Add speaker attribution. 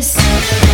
Speaker 1: kiss.